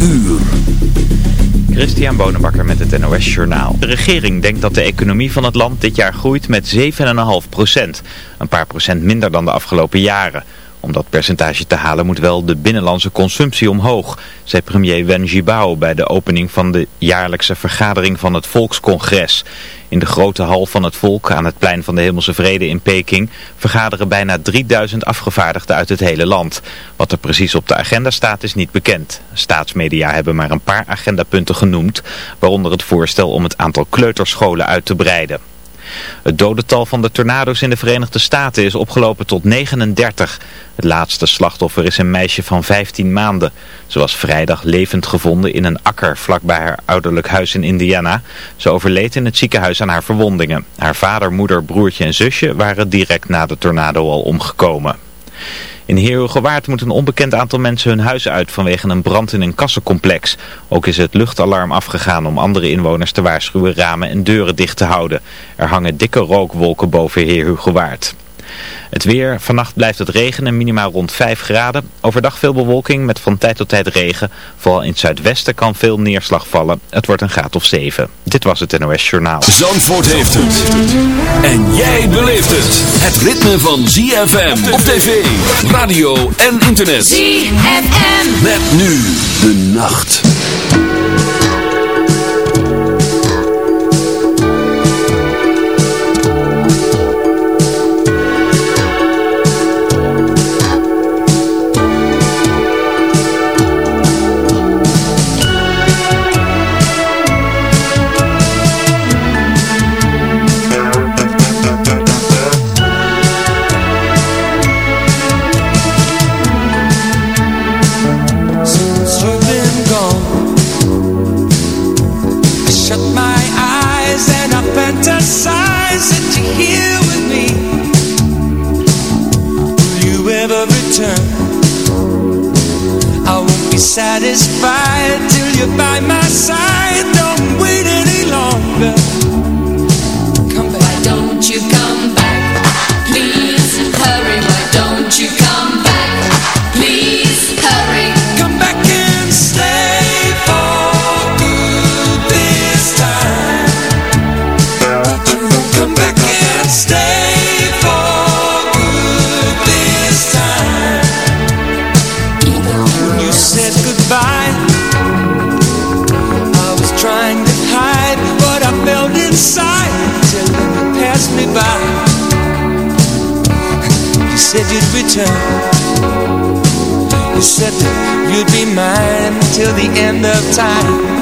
uur. Christian Bonenbakker met het NOS Journaal. De regering denkt dat de economie van het land dit jaar groeit met 7,5 procent. Een paar procent minder dan de afgelopen jaren. Om dat percentage te halen moet wel de binnenlandse consumptie omhoog, zei premier Wen Jiabao bij de opening van de jaarlijkse vergadering van het Volkscongres. In de grote hal van het volk aan het plein van de Hemelse Vrede in Peking vergaderen bijna 3000 afgevaardigden uit het hele land. Wat er precies op de agenda staat is niet bekend. Staatsmedia hebben maar een paar agendapunten genoemd, waaronder het voorstel om het aantal kleuterscholen uit te breiden. Het dodental van de tornado's in de Verenigde Staten is opgelopen tot 39. Het laatste slachtoffer is een meisje van 15 maanden. Ze was vrijdag levend gevonden in een akker vlakbij haar ouderlijk huis in Indiana. Ze overleed in het ziekenhuis aan haar verwondingen. Haar vader, moeder, broertje en zusje waren direct na de tornado al omgekomen. In Heerhugowaard moet een onbekend aantal mensen hun huis uit vanwege een brand in een kassencomplex. Ook is het luchtalarm afgegaan om andere inwoners te waarschuwen ramen en deuren dicht te houden. Er hangen dikke rookwolken boven Heerhugowaard. Het weer, vannacht blijft het regenen, minimaal rond 5 graden. Overdag veel bewolking met van tijd tot tijd regen. Vooral in het zuidwesten kan veel neerslag vallen. Het wordt een graad of 7. Dit was het NOS Journaal. Zandvoort heeft het. En jij beleeft het. Het ritme van ZFM op tv, radio en internet. ZFM. Met nu de nacht. Time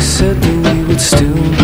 said that we would still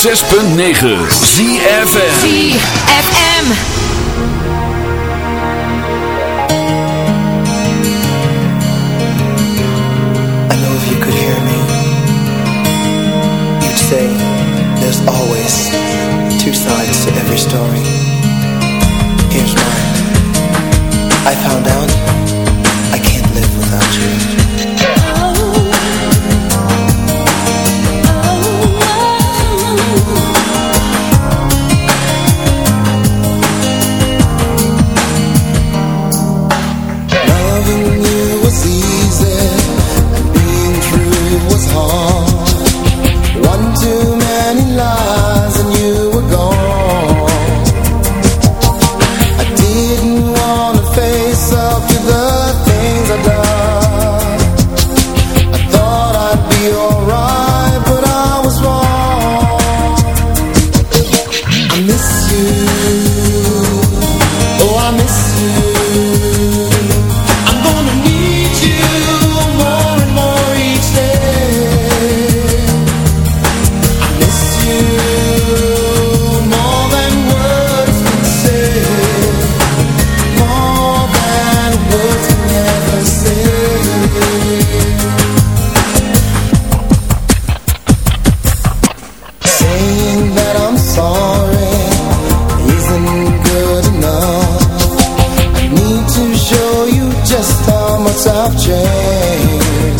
106.9 ZFM ZFM Say, there's always two sides to every story. just how much I've changed.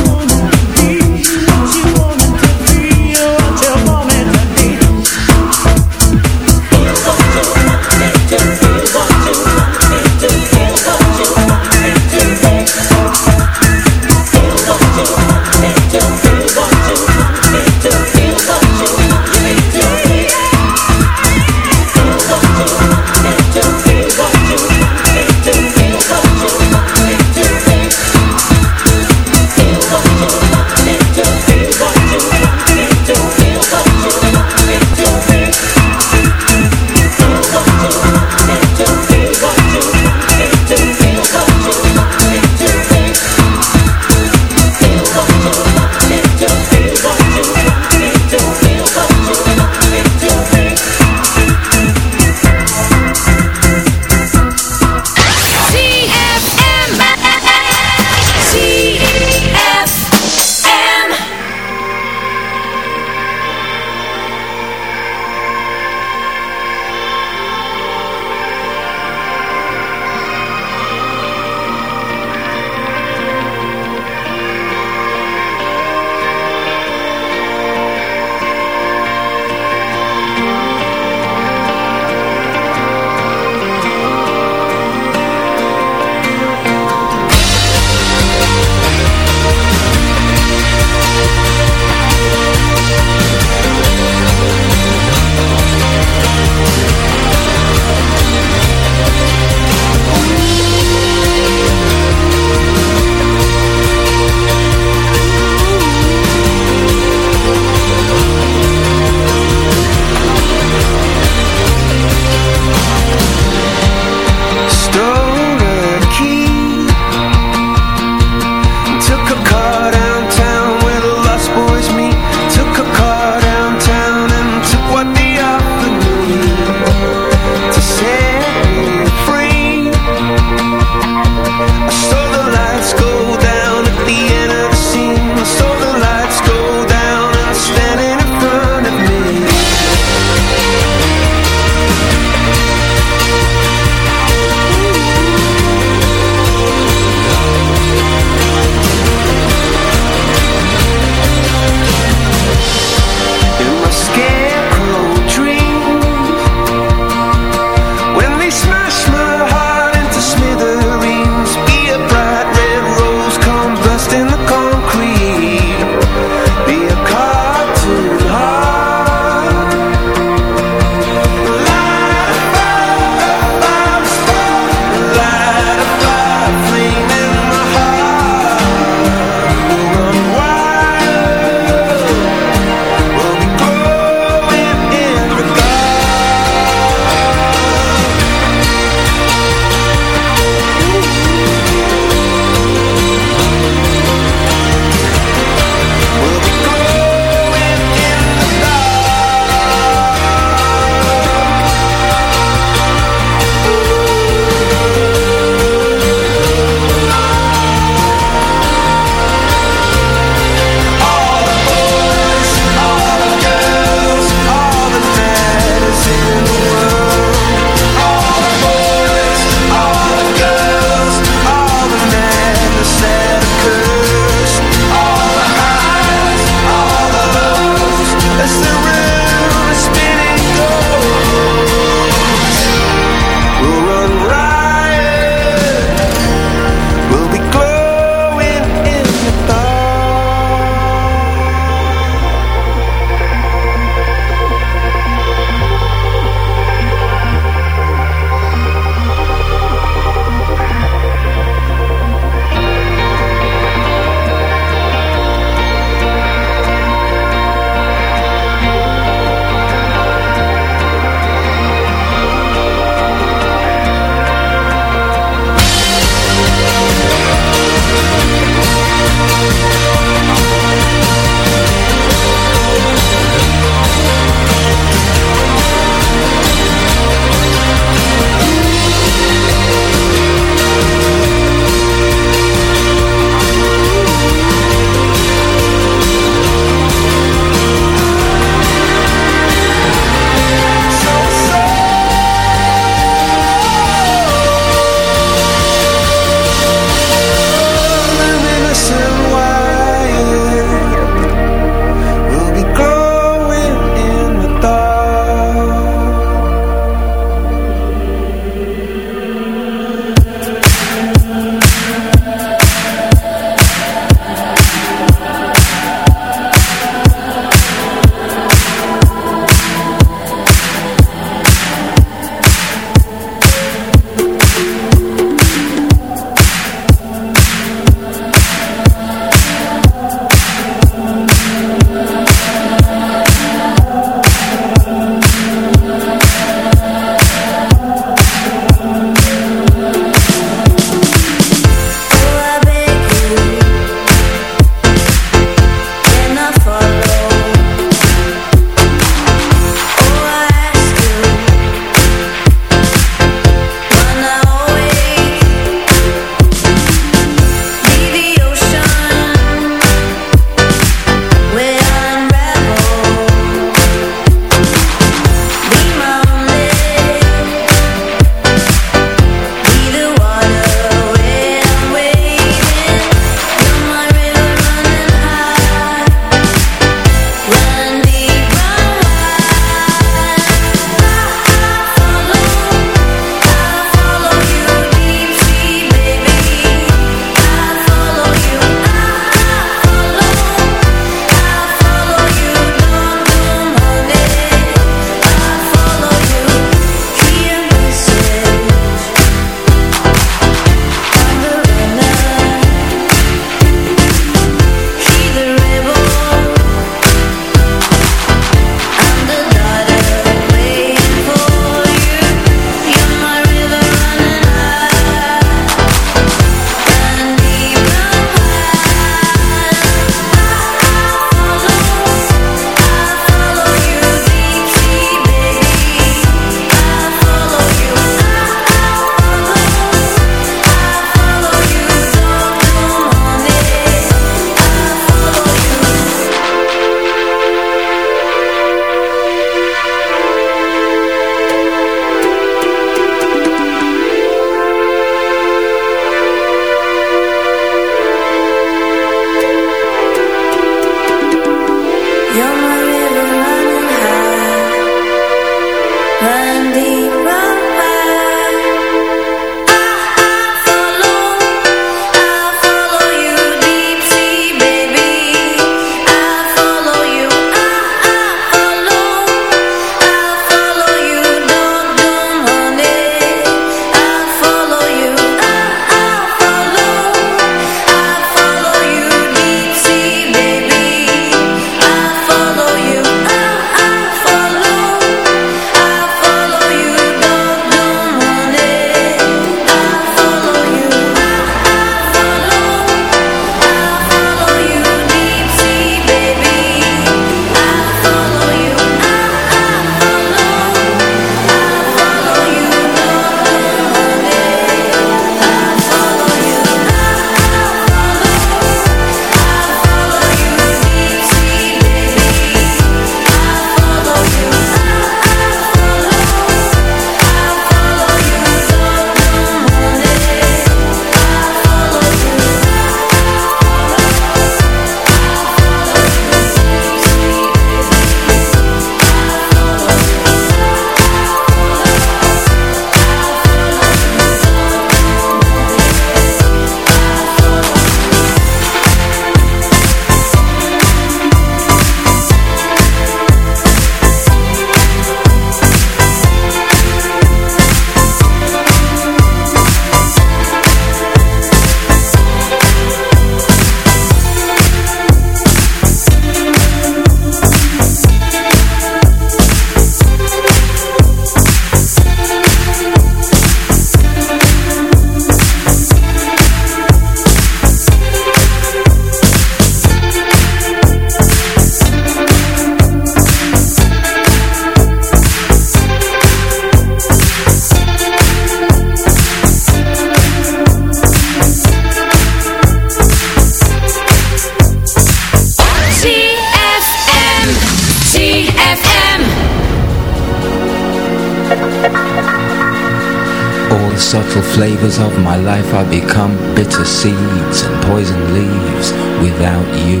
leaves without you.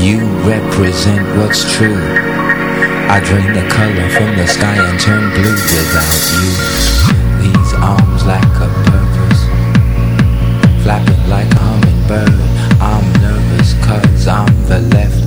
You represent what's true. I drain the color from the sky and turn blue without you. These arms lack a purpose. Flapping like a hummingbird. I'm nervous cause I'm the left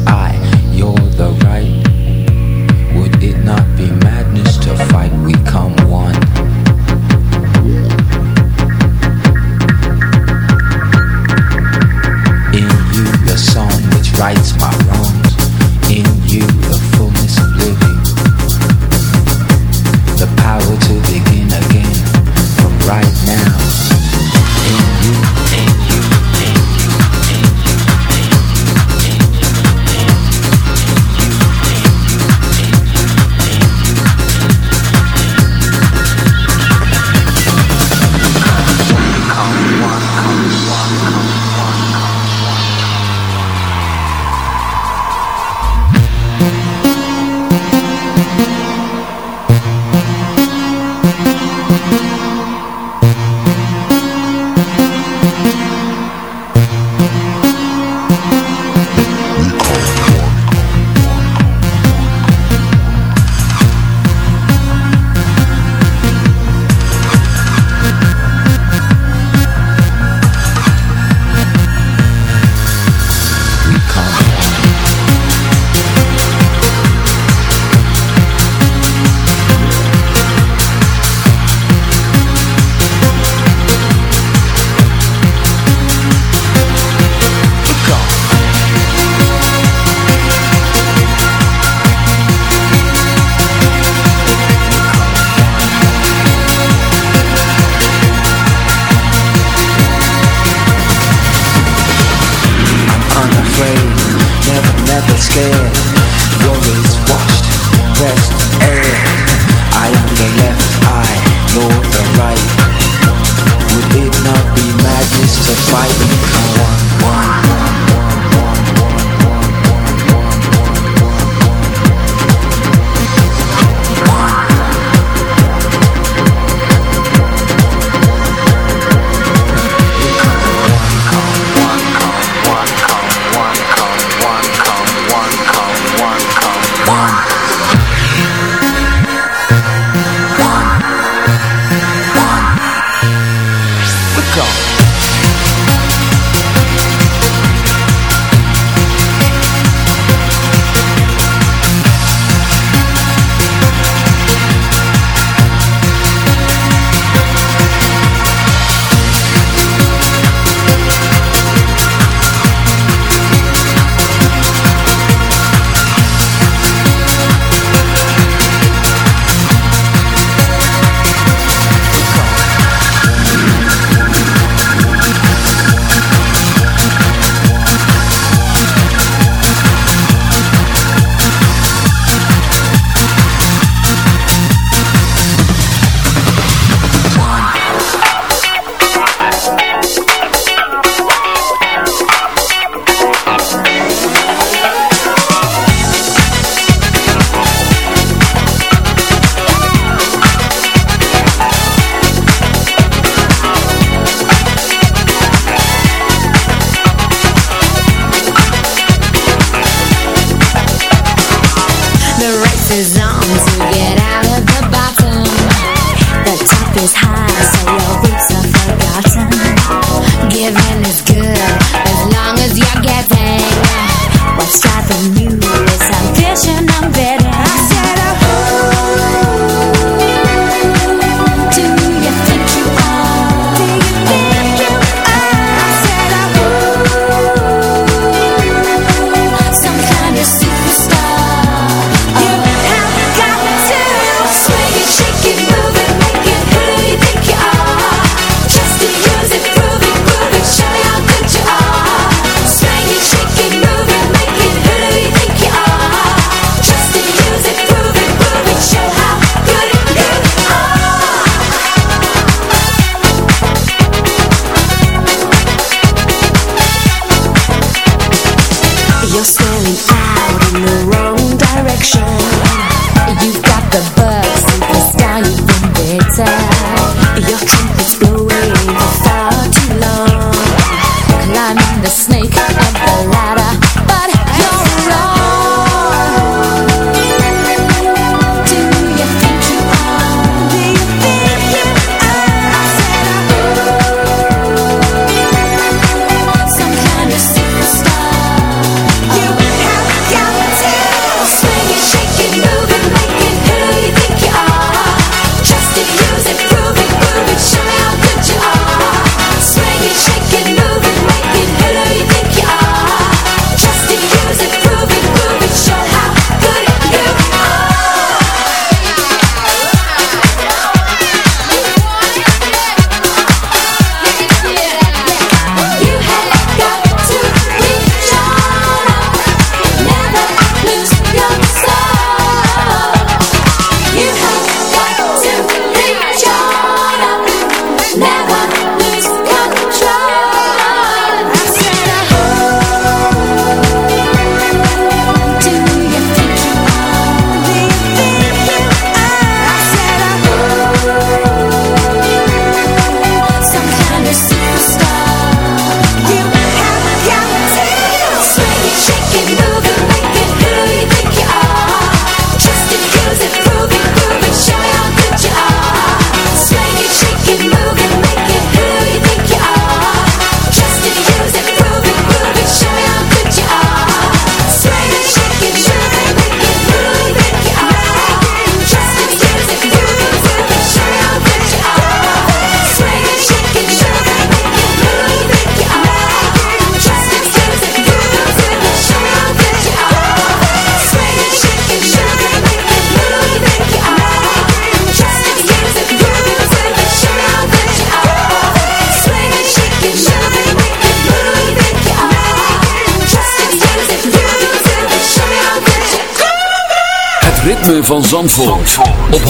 van Zandvoort, op 106.9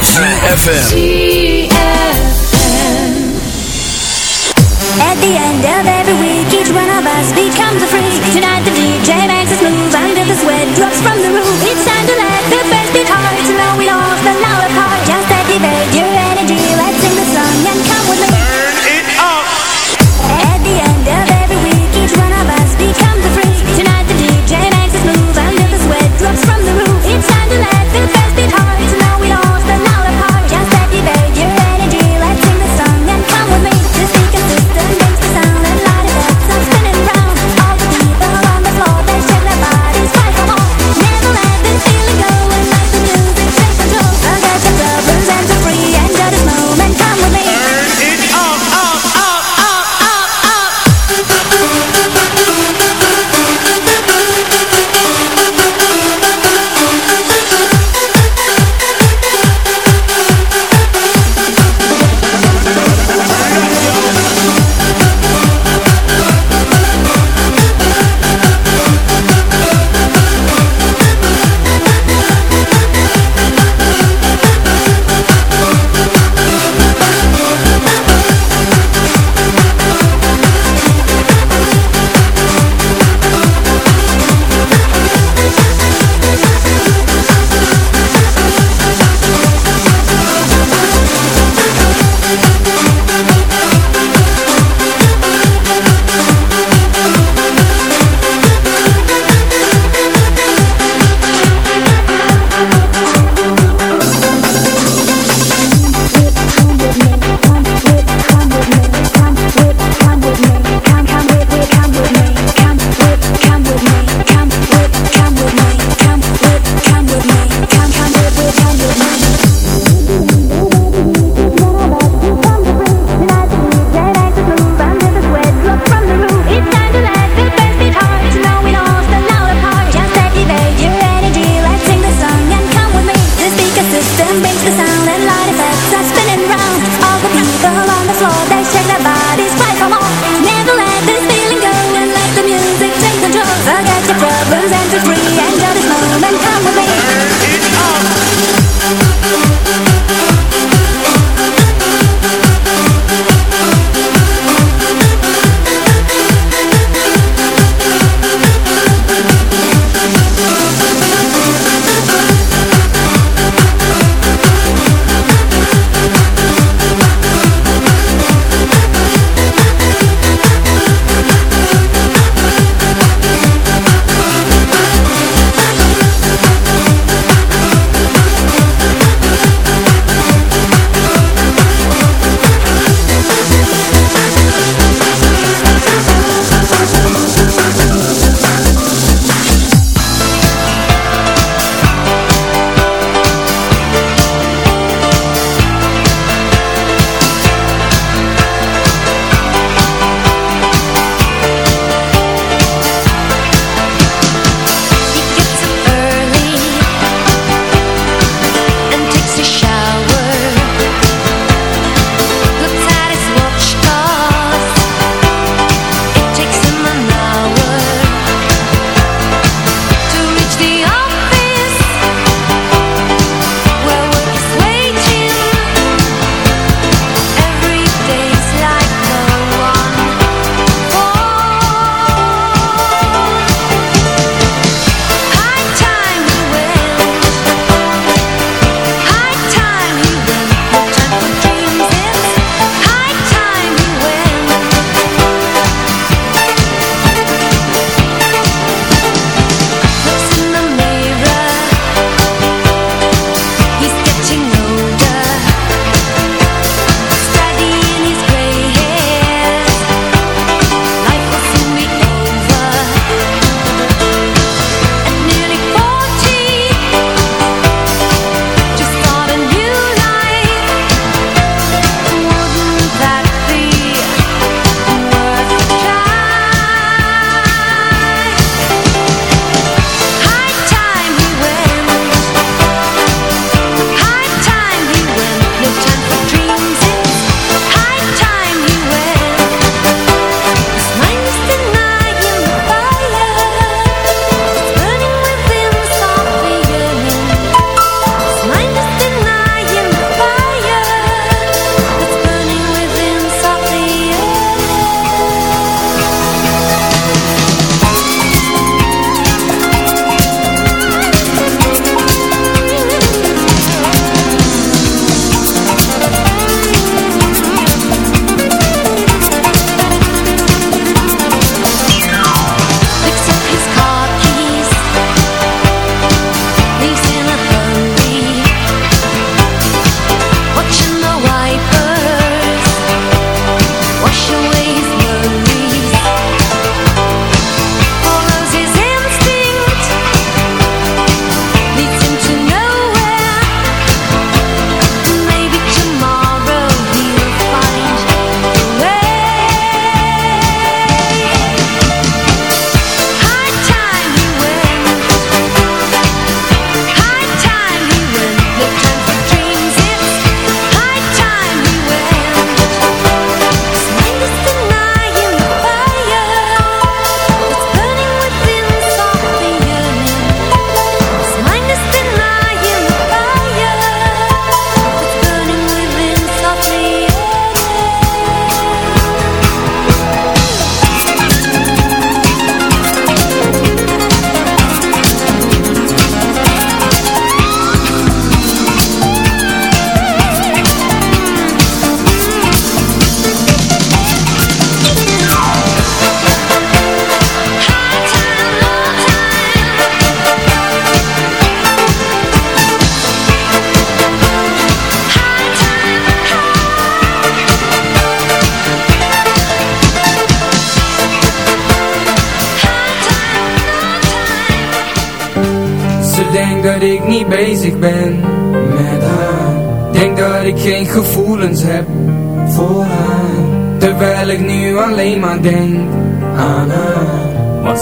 CFFM At the end of every week each one of us becomes a friend.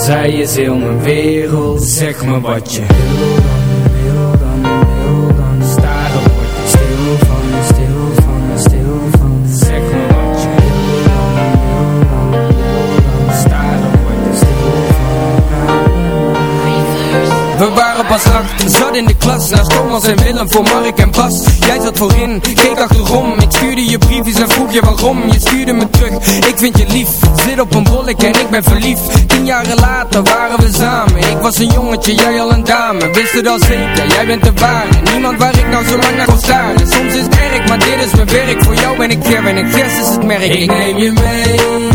Zij is heel mijn wereld Zeg me wat je wil dan, wil dan, wil dan. Staren word ik stil van, stil van, stil van. Zeg me wat je wil dan, wil dan, wil dan. Staren word ik stil van. We waren pas acht, zat in de klas. Naast Thomas en Willem voor Mark en Bas. Jij zat voorin, keek achterom stuurde je briefjes en vroeg je waarom. Je stuurde me terug, ik vind je lief. Zit op een bollek en ik ben verliefd. Tien jaren later waren we samen. Ik was een jongetje, jij al een dame. Wist het al zeker, jij bent de ware. Niemand waar ik nou zo lang naar kon staren. Soms is het erg, maar dit is mijn werk. Voor jou ben ik Ger en ik is het merk. Ik neem je mee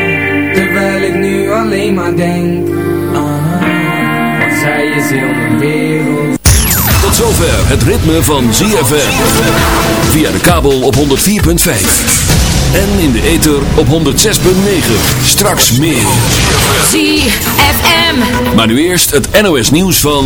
alleen maar denk aan Want zij is heel mijn wereld Tot zover het ritme van ZFM. Via de kabel op 104.5. En in de ether op 106.9. Straks meer. ZFM. Maar nu eerst het NOS nieuws van